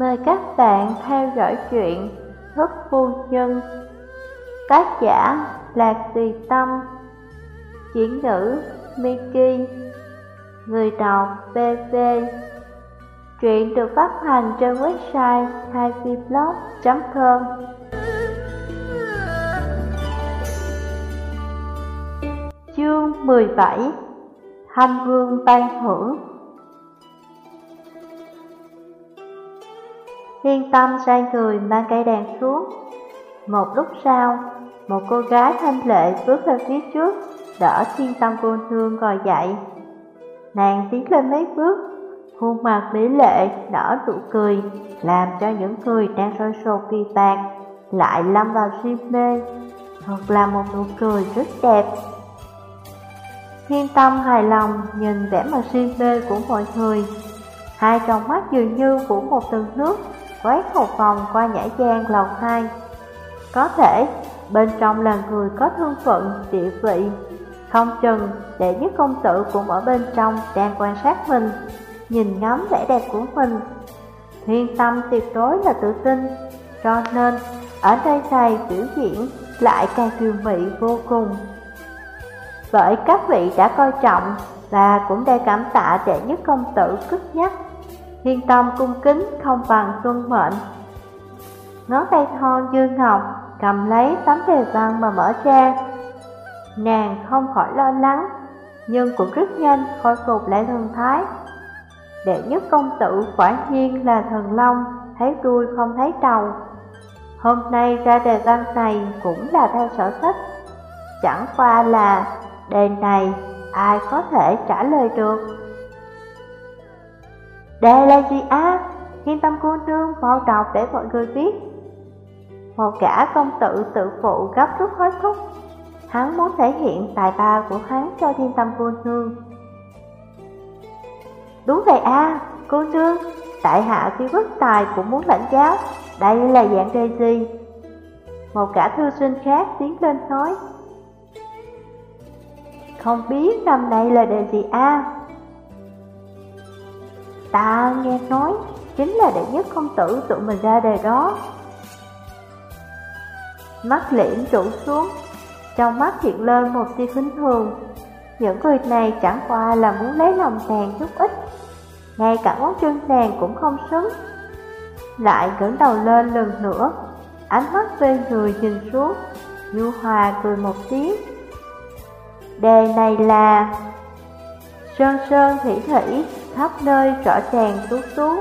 Mời các bạn theo dõi chuyện Thức Phu Nhân. Tác giả Lạc Tùy Tâm. Chuyển ngữ Miki. Người đọc BV Truyện được phát hành trên website haiviblog.com Chương 17 thanh Vương Ban Hưởng Thiên tâm xoay người mang cây đèn xuống. Một lúc sau, một cô gái thanh lệ bước lên phía trước Đỡ thiên tâm cô thương ngồi dậy. Nàng tiến lên mấy bước Khuôn mặt mỹ lệ nở nụ cười Làm cho những người đang sôi sột kỳ bạc Lại lâm vào si mê Thật là một nụ cười rất đẹp. Thiên tâm hài lòng nhìn vẻ mặt si mê của mọi người. Hai trong mắt dường như của một tầng nước quét một vòng qua nhã gian lầu hai. Có thể bên trong là người có thân phận, địa vị, không chừng đệ nhất công tử cũng ở bên trong đang quan sát mình, nhìn ngắm vẻ đẹp của mình. Thiên tâm tuyệt đối là tự tin, cho nên ở đây thầy biểu diễn lại càng kiều mị vô cùng. Bởi các vị đã coi trọng và cũng đã cảm tạ đệ nhất công tử cất nhắc Thiên tâm cung kính không bằng tuân mệnh. Ngón tay thon dương ngọc, cầm lấy tấm đề văn mà mở ra. Nàng không khỏi lo lắng, Nhưng cũng rất nhanh khôi phục lại thần thái. Đệ nhất công tử quả nhiên là thần long, Thấy đuôi không thấy đầu Hôm nay ra đề văn này cũng là theo sở thích. Chẳng qua là, đề này ai có thể trả lời được? Đề là gì á? Thiên tâm cô nương mau đọc để mọi người biết Một gã công tử tự phụ gấp rút hối thúc, Hắn muốn thể hiện tài ba của hắn cho thiên tâm cô nương Đúng vậy a, cô nương, Tại hạ khi bất tài cũng muốn lãnh giáo, Đây là dạng đề gì? Một gã thư sinh khác tiến lên nói Không biết năm nay là đề gì a Ta nghe nói, chính là đệ nhất công tử tụi mình ra đề đó. Mắt liễm trụ xuống, Trong mắt hiện lên một tia khinh thường. Những người này chẳng qua là muốn lấy lòng nàng chút ít, Ngay cả ngón chân nàng cũng không xứng. Lại ngẩng đầu lên lần nữa, Ánh mắt về người nhìn xuống, Nhu Hòa cười một tiếng. Đề này là Sơn sơn thủy thủy khắp nơi rõ ràng tú tú.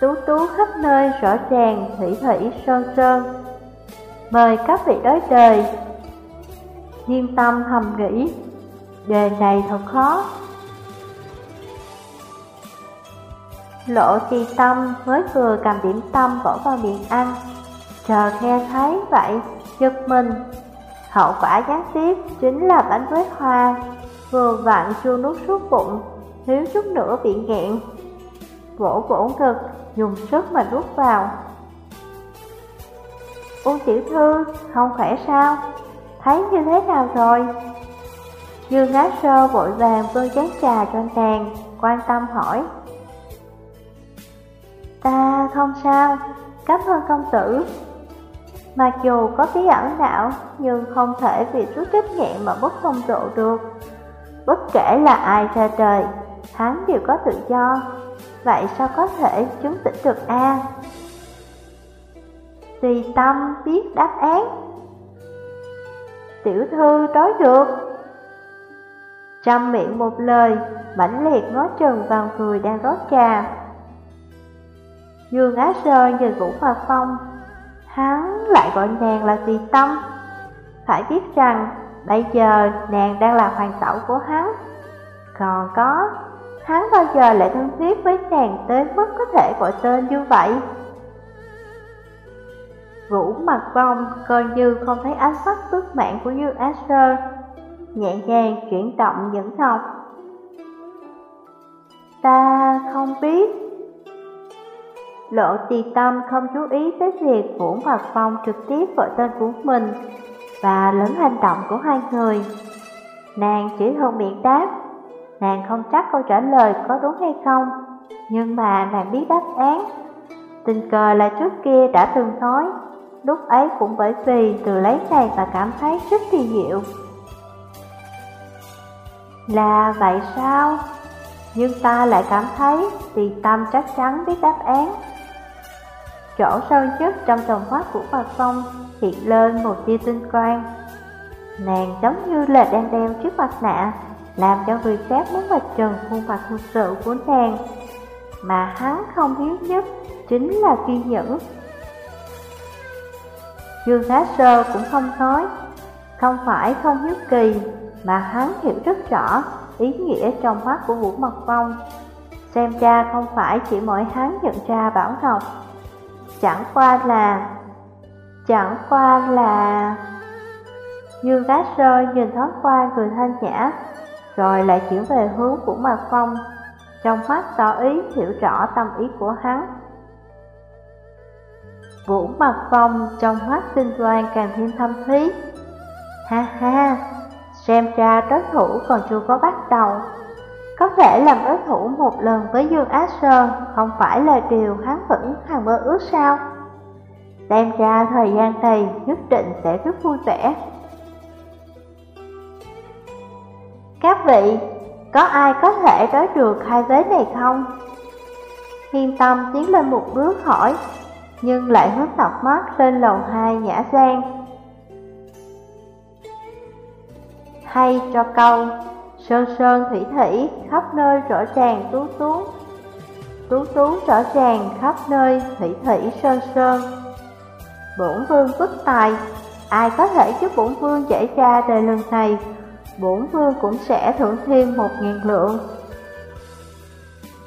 Tú tú khắp nơi rõ ràng thủy thủy sơn sơn. Mời các vị đối đời. Diêm tâm thầm nghĩ Đề này thật khó. Lộ trì tâm mới vừa cầm điểm tâm bỏ vào miệng ăn. Chờ nghe thấy vậy, giật mình. Hậu quả gián tiếp chính là bánh với hoa Vừa vặn chua nuốt suốt bụng thiếu chút nữa bị nghẹn. Vỗ vỗ ngực, dùng sức mà nuốt vào. Uông tiểu thư, không khỏe sao? Thấy như thế nào rồi? Dương Á Sơ vội vàng vươn chén trà cho nàng, quan tâm hỏi. Ta không sao, cảm ơn công tử. Mặc dù có tí ẩn não, nhưng không thể vì chút trách nhẹ mà bất phong độ được. Bất kể là ai ra trời, hắn đều có tự do, vậy sao có thể chứng tỉnh được A? Tùy tâm biết đáp án. Tiểu thư nói được. Trăm miệng một lời, mãnh liệt ngó trừng vào người đang rót trà. Dương Á Sơ nhìn Vũ Hòa Phong. Hắn lại gọi nàng là tùy tâm. Phải biết rằng bây giờ nàng đang là hoàng tẩu của hắn. Còn có hắn bao giờ lại thân thiết với nàng tới mức có thể gọi tên như vậy? Vũ mặt vong coi như không thấy ánh mắt tức mạng của Như Asher, nhẹ nhàng chuyển động những ngọc. Ta không biết. Lộ tì tâm không chú ý tới việc Vũ mặt vong trực tiếp gọi tên của mình và lớn hành động của hai người. Nàng chỉ hôn miệng đáp Nàng không chắc câu trả lời có đúng hay không, nhưng mà nàng biết đáp án. Tình cờ là trước kia đã từng nói Lúc ấy cũng bởi vì từ lấy này mà cảm thấy rất kỳ diệu Là vậy sao? Nhưng ta lại cảm thấy vì tâm chắc chắn biết đáp án Chỗ sâu nhất trong tầm mắt của bà Phong hiện lên một tia tinh quang Nàng giống như là đang đeo chiếc mặt nạ làm cho người khác muốn vạch trần khuôn mặt thực sự của nàng. Mà hắn không thiếu nhất chính là kiên nhẫn Dương Thái Sơ cũng không nói, Không phải không hiếu kỳ, Mà hắn hiểu rất rõ ý nghĩa trong mắt của Vũ Mật Phong Xem ra không phải chỉ mỗi hắn nhận ra Bảo Ngọc. Chẳng qua là, Chẳng qua là Dương Cá Sơ nhìn thoáng qua người thanh nhã rồi lại chuyển về hướng của Mạc Phong. Trong mắt tỏ ý hiểu rõ tâm ý của hắn. Vũ Mạc Phong trong mắt tinh quang càng thêm thâm thúy. Ha ha, xem ra đối thủ còn chưa có bắt đầu. Có thể làm đối thủ một lần với Dương Á Sơn Không phải là điều hắn vẫn hàng mơ ước sao? Xem ra thời gian này nhất định sẽ rất vui vẻ. Các vị, có ai có thể đối được hai vế này không? Hiên tâm tiến lên một bước hỏi Nhưng lại hướng tọc mắt lên lầu hai nhã gian. Hay cho câu Sơn sơn thủy thủy khắp nơi rõ ràng tú tú. Tú tú rõ ràng khắp nơi thủy thủy sơn sơn. Bổn vương bất tài Ai có thể giúp bổn vương giải ra đời lần này? Bổn vương cũng sẽ thưởng thêm một ngàn lượng.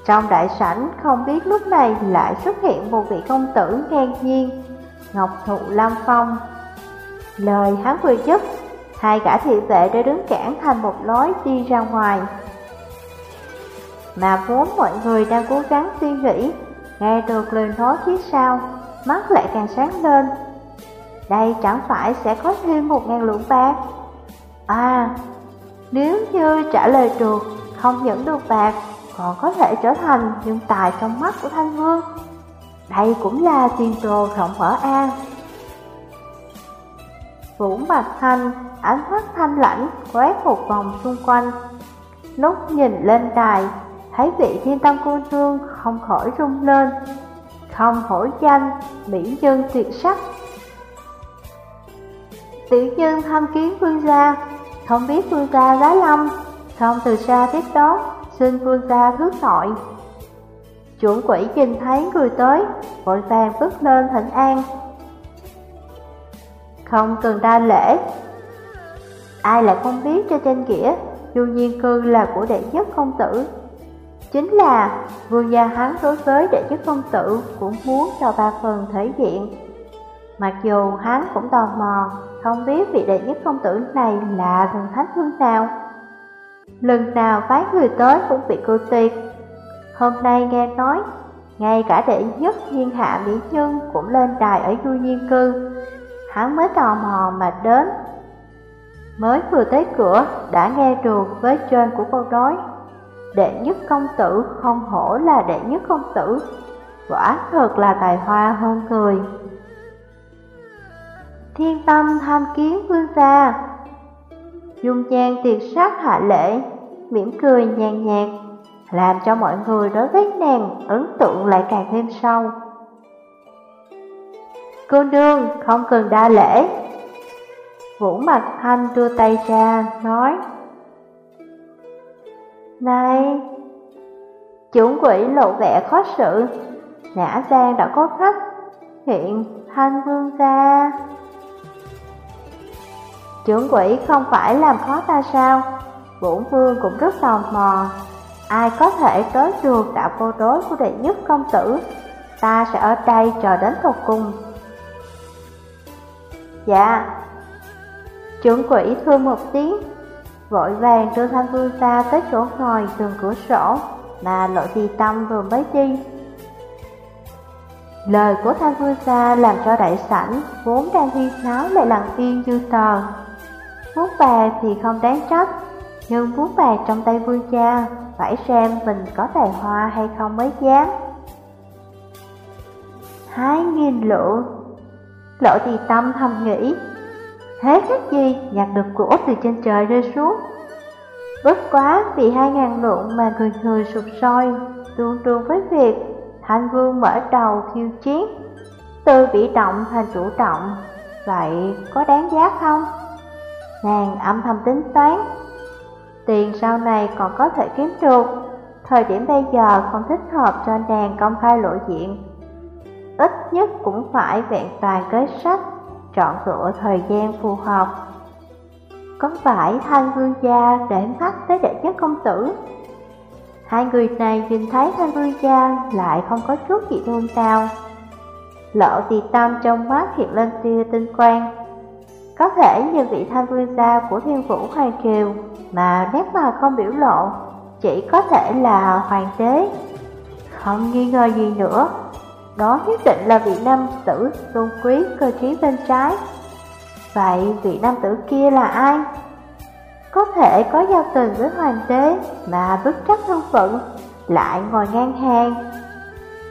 Trong đại sảnh, không biết lúc này lại xuất hiện một vị công tử ngang nhiên, Ngọc Thụ Lam Phong. Lời hắn vừa dứt, Hai gã thị vệ đã đứng cản thành một lối đi ra ngoài. Mà vốn mọi người đang cố gắng suy nghĩ, Nghe được lời nói phía sau, Mắt lại càng sáng lên. Đây chẳng phải sẽ có thêm một ngàn lượng bạc? À nếu như trả lời được, Không nhận được bạc, Còn có thể trở thành nhân tài trong mắt của Thanh Vương. Đây cũng là tiền đồ rộng mở an Vũ Bạch Thanh, ánh mắt thanh lãnh, quét một vòng xung quanh. Lúc nhìn lên đài, Thấy vị thiên tâm cô nương không khỏi rung lên, Không hổ danh mỹ nhân tuyệt sắc. Tiểu nhân tham kiến vương gia không biết vương gia giá lâm, không từ xa tiếp đón, xin vương gia thứ tội. Chuẩn quỷ nhìn thấy người tới, vội vàng bước lên thỉnh an. Không cần đa lễ. Ai lại không biết cho trên nghĩa, du nhiên cư là của đệ nhất công tử. Chính là vương gia hắn đối với đệ nhất công tử cũng muốn cho ba phần thể diện. Mặc dù hắn cũng tò mò, không biết vị đệ nhất công tử này là thần thánh phương nào. Lần nào phái người tới cũng bị cô tuyệt. Hôm nay nghe nói, ngay cả đệ nhất thiên hạ mỹ nhân cũng lên đài ở du nhiên cư. Hắn mới tò mò mà đến. Mới vừa tới cửa đã nghe được với trên của câu nói Đệ nhất công tử không hổ là đệ nhất công tử Quả thật là tài hoa hơn người thiên tâm tham kiến vương gia. Dung nhan tiệt sắc hạ lễ, mỉm cười nhàn nhạt, làm cho mọi người đối với nàng ấn tượng lại càng thêm sâu. Cô nương không cần đa lễ. Vũ Mặt Thanh đưa tay ra, nói Này, Chủng quỷ lộ vẻ khó xử, Nhã Giang đã có khách, hiện Thanh Vương gia. Trưởng quỷ không phải làm khó ta sao? Bổn vương cũng rất tò mò. Ai có thể tới được đạo cô đối của đệ nhất công tử? Ta sẽ ở đây chờ đến thuộc cùng. Dạ. Trưởng quỷ thưa một tiếng, vội vàng đưa thanh vương ta tới chỗ ngồi tường cửa sổ mà lộ trì tâm vừa mới đi. Lời của thanh vương gia làm cho đại sảnh vốn đang huyên náo lại lặng yên như tờ. Vuốt bà thì không đáng trách, nhưng vuốt bà trong tay vương cha, phải xem mình có tài hoa hay không mới dám. Hai nghìn lượng Lộ thì tâm thầm nghĩ Thế khác gì nhặt được của từ trên trời rơi xuống Bất quá vì hai ngàn lượng mà người người sụp sôi Tương đương với việc Thanh Vương mở đầu khiêu chiến Từ bị động thành chủ động Vậy có đáng giá không? Nàng âm thầm tính toán. Tiền sau này còn có thể kiếm được. Thời điểm bây giờ không thích hợp cho nàng công khai lộ diện. Ít nhất cũng phải vẹn toàn kế sách, Chọn lựa thời gian phù hợp. Có phải thanh vương gia để mắt tới đệ nhất công tử? Hai người này nhìn thấy thanh vương gia lại không có chút gì thương cao Lộ tì tâm trong mắt hiện lên tia tinh quang có thể như vị thanh vương gia của thiên vũ hoàng triều Mà nét mà không biểu lộ, Chỉ có thể là hoàng đế. Không nghi ngờ gì nữa, Đó nhất định là vị nam tử tôn quý cơ trí bên trái. Vậy vị nam tử kia là ai? Có thể có giao tình với hoàng đế mà bức chấp thân phận, Lại ngồi ngang hàng.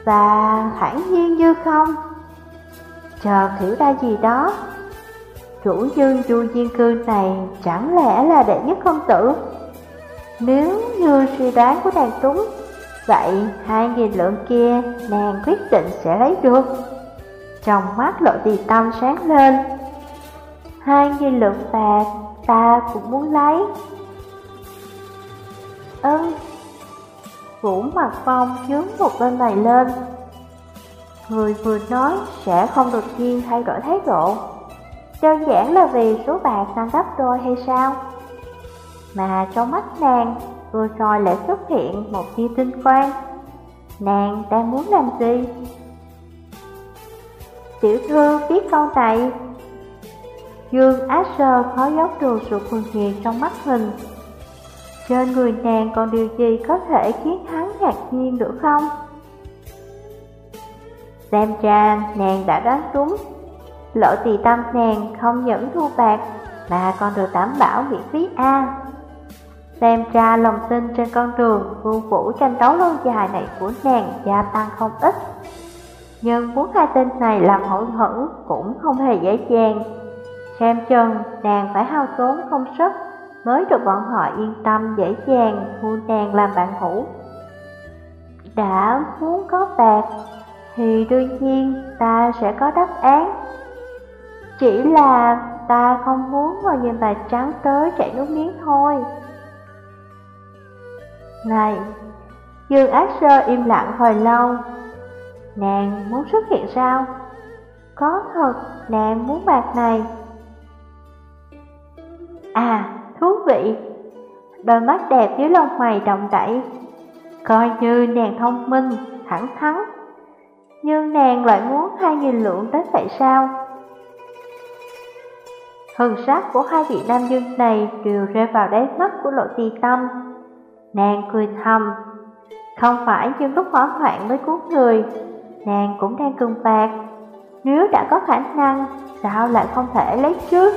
Và hẳn nhiên như không? Chờ hiểu ra gì đó Chủ dương du diên cư này chẳng lẽ là đệ nhất công tử? Nếu như suy đoán của nàng túng Vậy hai nghìn lượng kia nàng quyết định sẽ lấy được. Trong mắt lộ tì tâm sáng lên. Hai nghìn lượng bạc, ta cũng muốn lấy. Ơn Vũ mặt phong chướng một bên mày lên. Người vừa nói sẽ không đột nhiên thay đổi thái độ. Đơn giản là vì số bạc tăng gấp đôi hay sao? Mà trong mắt nàng, vừa rồi lại xuất hiện một tia tinh quang. Nàng đang muốn làm gì? Tiểu thư, biết câu này Dương Á Sơ khó giấu được sự cuồng nhiệt trong mắt mình. Trên người nàng còn điều gì có thể khiến hắn ngạc nhiên nữa không? Xem ra nàng đã đoán đúng. Lộ tỳ tâm nàng không những thu bạc, Mà còn được đảm bảo miễn phí A. Xem ra lòng tin trên con đường vương vũ tranh đấu lâu dài này của nàng gia tăng không ít. Nhưng muốn hai tên này làm hỗn hẫn cũng không hề dễ dàng. Xem chừng nàng phải hao tốn công sức Mới được bọn họ yên tâm dễ dàng thu nàng làm bạn hữu. Đã muốn có bạc thì đương nhiên ta sẽ có đáp án. Chỉ là ta không muốn vào nhìn bà trắng tới chảy nước miếng thôi. Này, Dương Ác Sơ im lặng hồi lâu. Nàng muốn xuất hiện sao? Có thật, nàng muốn bạc này. À, thú vị. Đôi mắt đẹp dưới lông mày động đẩy. Coi như nàng thông minh, thẳng thắn, nhưng nàng lại muốn hai nghìn lượng tới vậy sao? Thần sắc của hai vị nam dương này đều rơi vào đáy mắt của lộ tì tâm. Nàng cười thầm, không phải như lúc hỏa hoạn mới cứu người, nàng cũng đang cưng bạc. Nếu đã có khả năng, sao lại không thể lấy trước?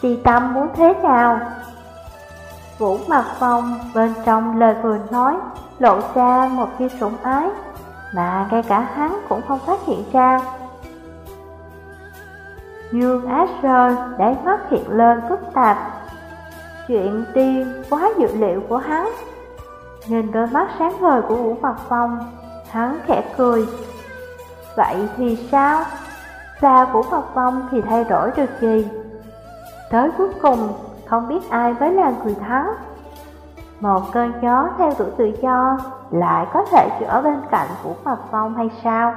Tì tâm muốn thế nào? Vũ mặt phong bên trong lời vừa nói lộ ra một tia sủng ái mà ngay cả hắn cũng không phát hiện ra. Dương Asher đáy mắt hiện lên phức tạp. Chuyện tiên quá dự liệu của hắn. Nhìn đôi mắt sáng ngời của Vũ Mặt Phong, hắn khẽ cười. Vậy thì sao? Sao Vũ Mặt Phong thì thay đổi được gì? Tới cuối cùng, không biết ai mới là người thắng. Một cơn gió theo tuổi tự do lại có thể chỉ ở bên cạnh Vũ Mặt Phong hay sao?